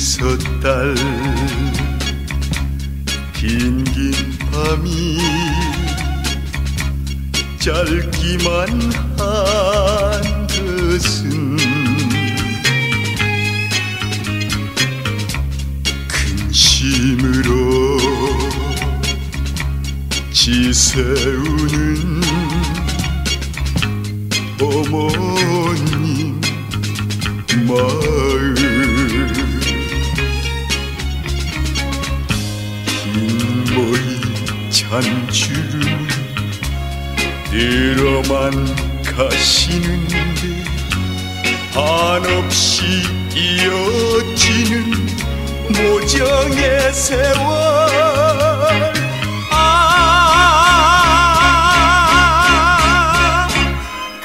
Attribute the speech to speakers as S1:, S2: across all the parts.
S1: 섰달. 긴긴 밤이 짧기만 한 것은 근심으로 지새우는 어머님 마 잔주름 들어만 가시는데 한없이 이어지는 모정의 세월. 아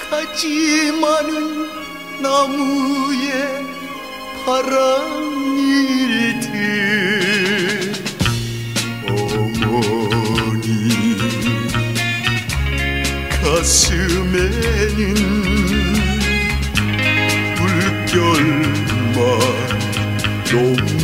S1: 가지 많은 나무에 바람 dope.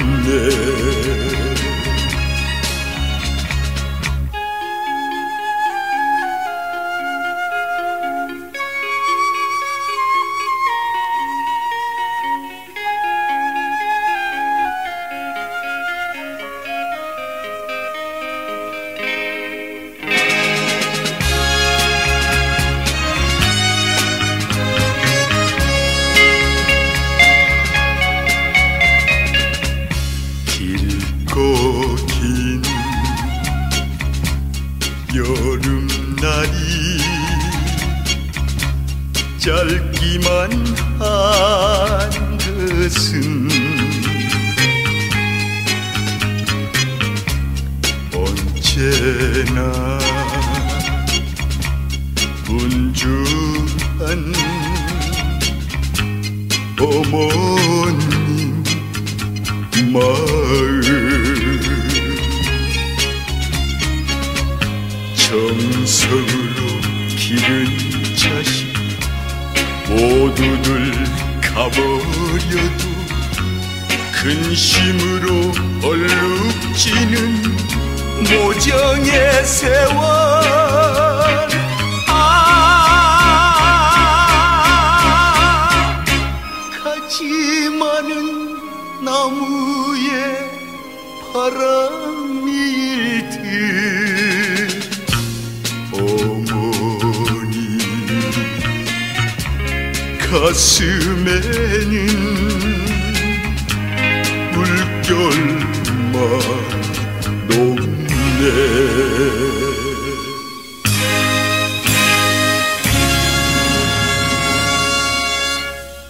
S1: 여름날이 짧기만 한 것은 언제나 분주한 어머님 마을 정성으로 기른 자식 모두들 가버려도 근심으로 얼룩지는 모정의 세월. 아 가지 많은 나무에 바람일 가슴에는 물결만